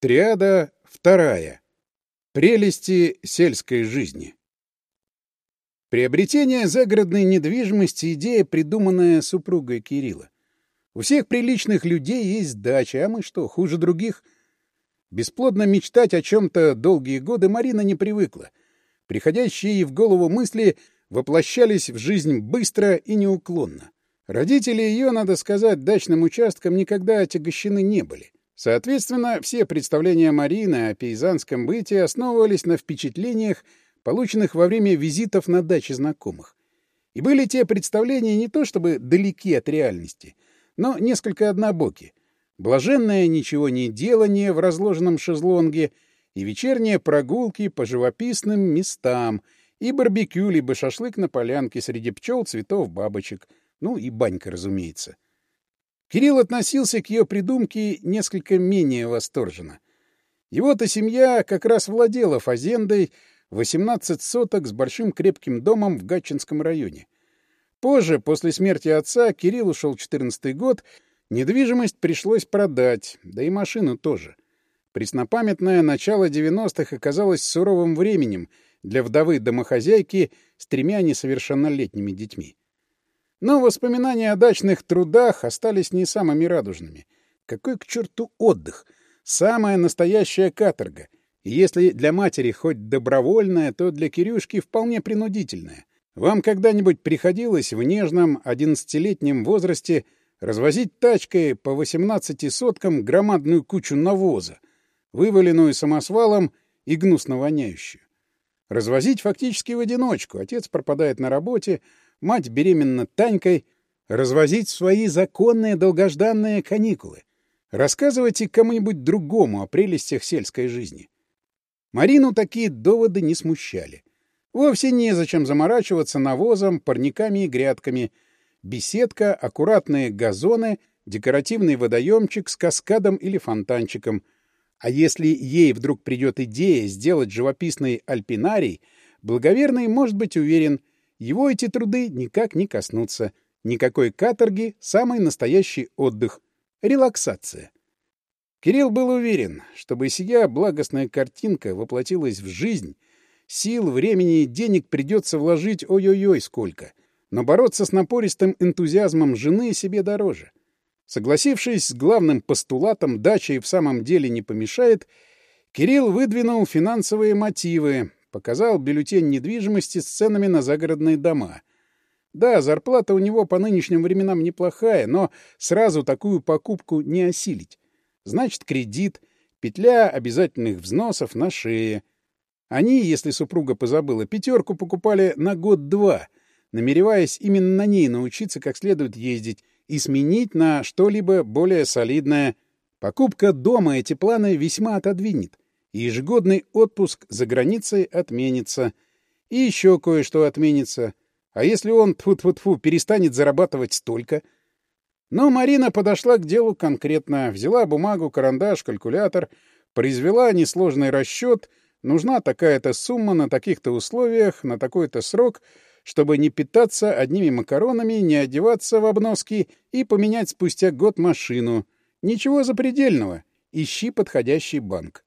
Триада вторая. Прелести сельской жизни. Приобретение загородной недвижимости — идея, придуманная супругой Кирилла. У всех приличных людей есть дача, а мы что, хуже других? Бесплодно мечтать о чем-то долгие годы Марина не привыкла. Приходящие ей в голову мысли воплощались в жизнь быстро и неуклонно. Родители ее, надо сказать, дачным участком никогда отягощены не были — Соответственно, все представления Марины о пейзанском бытии основывались на впечатлениях, полученных во время визитов на даче знакомых. И были те представления не то чтобы далеки от реальности, но несколько однобоки. Блаженное ничего не делание в разложенном шезлонге и вечерние прогулки по живописным местам, и барбекю, либо шашлык на полянке среди пчел, цветов, бабочек, ну и банька, разумеется. Кирилл относился к ее придумке несколько менее восторженно. Его-то семья как раз владела фазендой 18 соток с большим крепким домом в Гатчинском районе. Позже, после смерти отца, Кирилл ушел 14 год, недвижимость пришлось продать, да и машину тоже. Преснопамятное начало 90-х оказалось суровым временем для вдовы-домохозяйки с тремя несовершеннолетними детьми. Но воспоминания о дачных трудах остались не самыми радужными. Какой к черту отдых? Самая настоящая каторга. И если для матери хоть добровольная, то для Кирюшки вполне принудительная. Вам когда-нибудь приходилось в нежном одиннадцатилетнем возрасте развозить тачкой по 18 соткам громадную кучу навоза, вываленную самосвалом и гнусно воняющую? Развозить фактически в одиночку. Отец пропадает на работе, мать беременна Танькой, развозить свои законные долгожданные каникулы. Рассказывайте кому-нибудь другому о прелестях сельской жизни. Марину такие доводы не смущали. Вовсе незачем заморачиваться навозом, парниками и грядками. Беседка, аккуратные газоны, декоративный водоемчик с каскадом или фонтанчиком. А если ей вдруг придет идея сделать живописный альпинарий, благоверный может быть уверен — его эти труды никак не коснутся. Никакой каторги, самый настоящий отдых, релаксация. Кирилл был уверен, чтобы сия благостная картинка воплотилась в жизнь, сил, времени и денег придется вложить ой-ой-ой сколько. Но бороться с напористым энтузиазмом жены себе дороже. Согласившись с главным постулатом, дача и в самом деле не помешает, Кирилл выдвинул финансовые мотивы, показал бюллетень недвижимости с ценами на загородные дома. Да, зарплата у него по нынешним временам неплохая, но сразу такую покупку не осилить. Значит, кредит, петля обязательных взносов на шее. Они, если супруга позабыла, пятерку покупали на год-два, намереваясь именно на ней научиться как следует ездить и сменить на что-либо более солидное. Покупка дома эти планы весьма отодвинет ежегодный отпуск за границей отменится, и еще кое-что отменится. А если он, тьфу -тьфу -тьфу, перестанет зарабатывать столько? Но Марина подошла к делу конкретно, взяла бумагу, карандаш, калькулятор, произвела несложный расчет, нужна такая-то сумма на таких-то условиях, на такой-то срок, чтобы не питаться одними макаронами, не одеваться в обноски и поменять спустя год машину. Ничего запредельного. Ищи подходящий банк.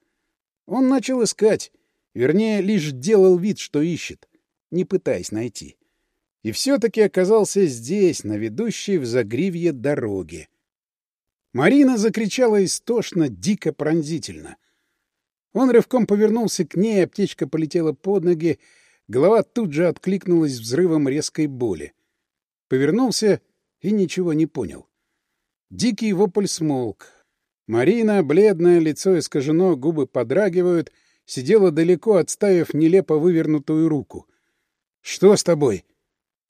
Он начал искать, вернее, лишь делал вид, что ищет, не пытаясь найти. И все-таки оказался здесь, на ведущей в загривье дороге. Марина закричала истошно, дико пронзительно. Он рывком повернулся к ней, аптечка полетела под ноги, голова тут же откликнулась взрывом резкой боли. Повернулся и ничего не понял. Дикий вопль смолк, Марина, бледное лицо искажено, губы подрагивают, сидела далеко, отставив нелепо вывернутую руку. «Что с тобой?»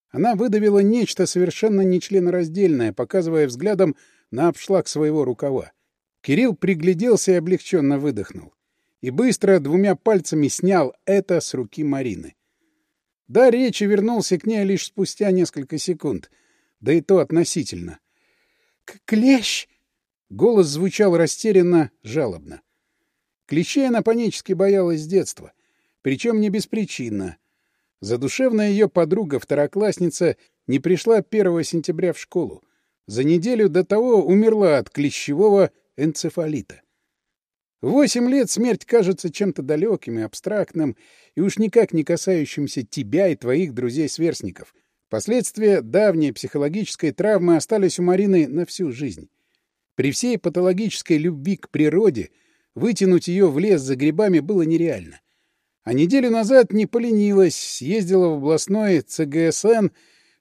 Она выдавила нечто совершенно нечленораздельное, показывая взглядом на обшлаг своего рукава. Кирилл пригляделся и облегченно выдохнул. И быстро двумя пальцами снял это с руки Марины. Да, речи вернулся к ней лишь спустя несколько секунд, да и то относительно. «Клещ!» Голос звучал растерянно, жалобно. Клещей она панически боялась с детства, причем не беспричинно. Задушевная ее подруга-второклассница не пришла 1 сентября в школу. За неделю до того умерла от клещевого энцефалита. Восемь лет смерть кажется чем-то далеким и абстрактным, и уж никак не касающимся тебя и твоих друзей-сверстников. Последствия давней психологической травмы остались у Марины на всю жизнь. При всей патологической любви к природе вытянуть ее в лес за грибами было нереально. А неделю назад не поленилась, съездила в областной ЦГСН,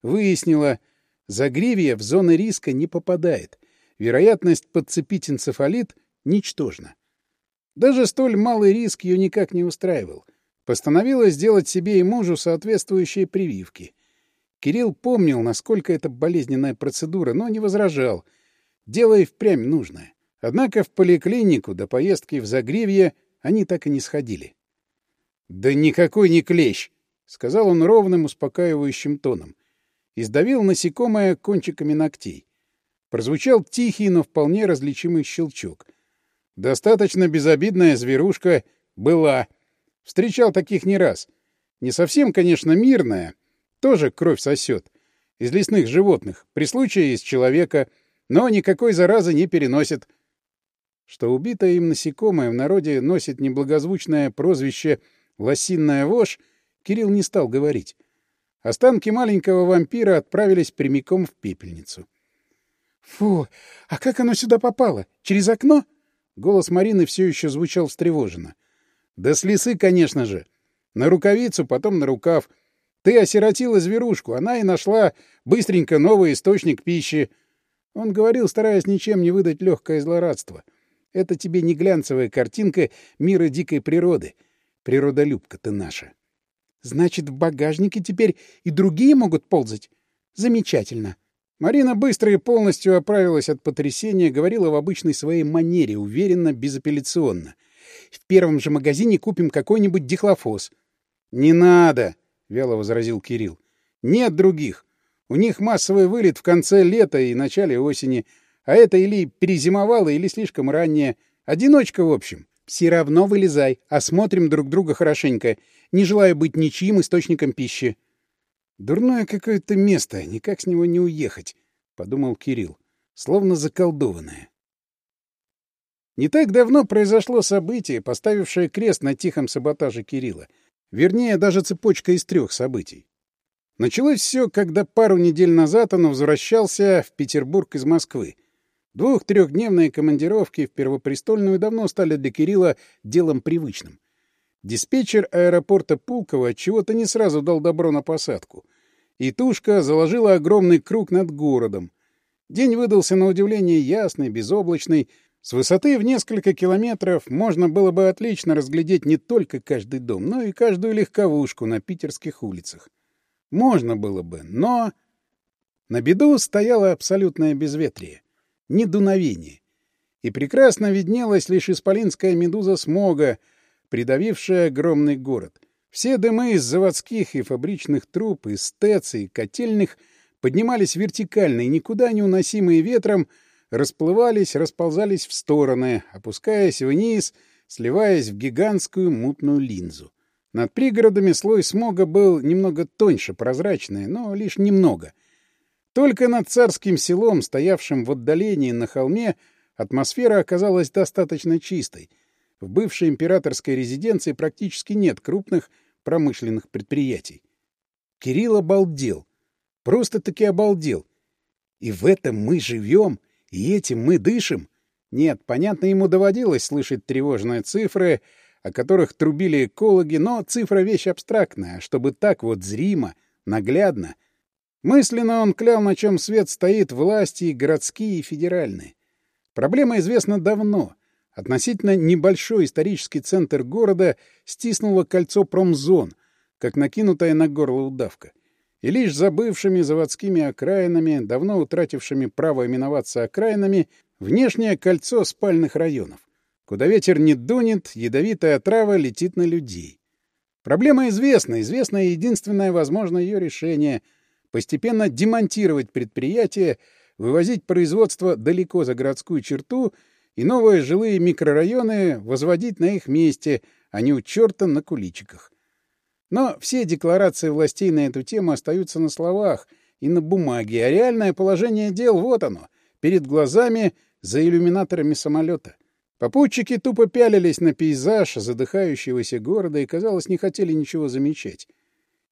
выяснила, загривье в зоны риска не попадает. Вероятность подцепить энцефалит ничтожна. Даже столь малый риск ее никак не устраивал. Постановила сделать себе и мужу соответствующие прививки. Кирилл помнил, насколько это болезненная процедура, но не возражал — Дело и впрямь нужное. Однако в поликлинику до поездки в Загривье они так и не сходили. — Да никакой не клещ! — сказал он ровным, успокаивающим тоном. И сдавил насекомое кончиками ногтей. Прозвучал тихий, но вполне различимый щелчок. Достаточно безобидная зверушка была. Встречал таких не раз. Не совсем, конечно, мирная. Тоже кровь сосет. Из лесных животных. При случае из человека — но никакой заразы не переносит. Что убитое им насекомое в народе носит неблагозвучное прозвище «лосиная вошь», Кирилл не стал говорить. Останки маленького вампира отправились прямиком в пепельницу. «Фу! А как оно сюда попало? Через окно?» Голос Марины все еще звучал встревоженно. «Да с лисы, конечно же. На рукавицу, потом на рукав. Ты осиротила зверушку, она и нашла быстренько новый источник пищи». Он говорил, стараясь ничем не выдать легкое злорадство. Это тебе не глянцевая картинка мира дикой природы. Природолюбка ты наша. Значит, в багажнике теперь и другие могут ползать? Замечательно. Марина быстро и полностью оправилась от потрясения, говорила в обычной своей манере, уверенно, безапелляционно. «В первом же магазине купим какой-нибудь дихлофос». «Не надо!» — вяло возразил Кирилл. «Нет других. У них массовый вылет в конце лета и начале осени, а это или перезимовало, или слишком раннее. Одиночка, в общем. Все равно вылезай, осмотрим друг друга хорошенько, не желая быть ничьим источником пищи. Дурное какое-то место, никак с него не уехать, — подумал Кирилл, словно заколдованное. Не так давно произошло событие, поставившее крест на тихом саботаже Кирилла. Вернее, даже цепочка из трех событий. Началось все, когда пару недель назад он возвращался в Петербург из Москвы. Двух-трехдневные командировки в Первопрестольную давно стали для Кирилла делом привычным. Диспетчер аэропорта Пулково чего-то не сразу дал добро на посадку. И тушка заложила огромный круг над городом. День выдался на удивление ясный, безоблачный. С высоты в несколько километров можно было бы отлично разглядеть не только каждый дом, но и каждую легковушку на питерских улицах. Можно было бы, но... На беду стояло абсолютное безветрие, ни дуновение, и прекрасно виднелась лишь исполинская медуза смога, придавившая огромный город. Все дымы из заводских и фабричных труб, из ТЭЦ и котельных поднимались вертикально и никуда не уносимые ветром, расплывались, расползались в стороны, опускаясь вниз, сливаясь в гигантскую мутную линзу. Над пригородами слой смога был немного тоньше прозрачный, но лишь немного. Только над царским селом, стоявшим в отдалении на холме, атмосфера оказалась достаточно чистой. В бывшей императорской резиденции практически нет крупных промышленных предприятий. Кирилл обалдел. Просто-таки обалдел. И в этом мы живем, и этим мы дышим. Нет, понятно, ему доводилось слышать тревожные цифры — о которых трубили экологи, но цифра — вещь абстрактная, чтобы так вот зримо, наглядно. Мысленно он клял, на чем свет стоит власти и городские, и федеральные. Проблема известна давно. Относительно небольшой исторический центр города стиснуло кольцо промзон, как накинутая на горло удавка. И лишь забывшими заводскими окраинами, давно утратившими право именоваться окраинами, внешнее кольцо спальных районов. Куда ветер не дунет, ядовитая трава летит на людей. Проблема известна, известна и единственное возможное ее решение — постепенно демонтировать предприятие, вывозить производство далеко за городскую черту и новые жилые микрорайоны возводить на их месте, а не у черта на куличиках. Но все декларации властей на эту тему остаются на словах и на бумаге, а реальное положение дел — вот оно, перед глазами за иллюминаторами самолета. Попутчики тупо пялились на пейзаж задыхающегося города и, казалось, не хотели ничего замечать.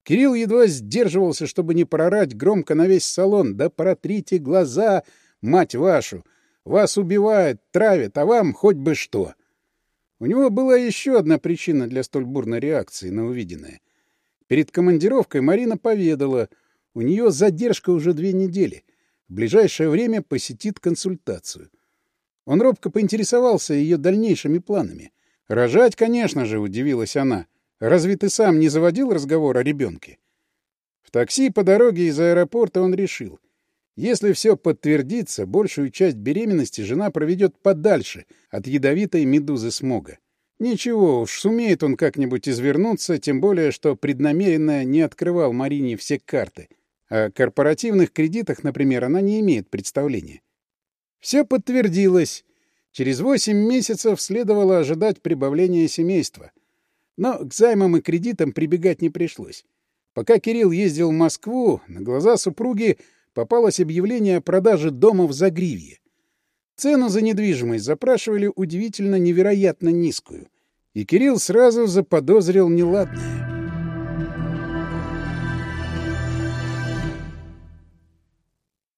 Кирилл едва сдерживался, чтобы не прорать громко на весь салон. «Да протрите глаза, мать вашу! Вас убивают, травят, а вам хоть бы что!» У него была еще одна причина для столь бурной реакции на увиденное. Перед командировкой Марина поведала, у нее задержка уже две недели. В ближайшее время посетит консультацию. Он робко поинтересовался ее дальнейшими планами. «Рожать, конечно же», — удивилась она. «Разве ты сам не заводил разговор о ребенке?» В такси по дороге из аэропорта он решил. Если все подтвердится, большую часть беременности жена проведет подальше от ядовитой медузы смога. Ничего, уж сумеет он как-нибудь извернуться, тем более, что преднамеренно не открывал Марине все карты. О корпоративных кредитах, например, она не имеет представления. Все подтвердилось. Через восемь месяцев следовало ожидать прибавления семейства. Но к займам и кредитам прибегать не пришлось. Пока Кирилл ездил в Москву, на глаза супруги попалось объявление о продаже дома в Загривье. Цену за недвижимость запрашивали удивительно невероятно низкую. И Кирилл сразу заподозрил неладное.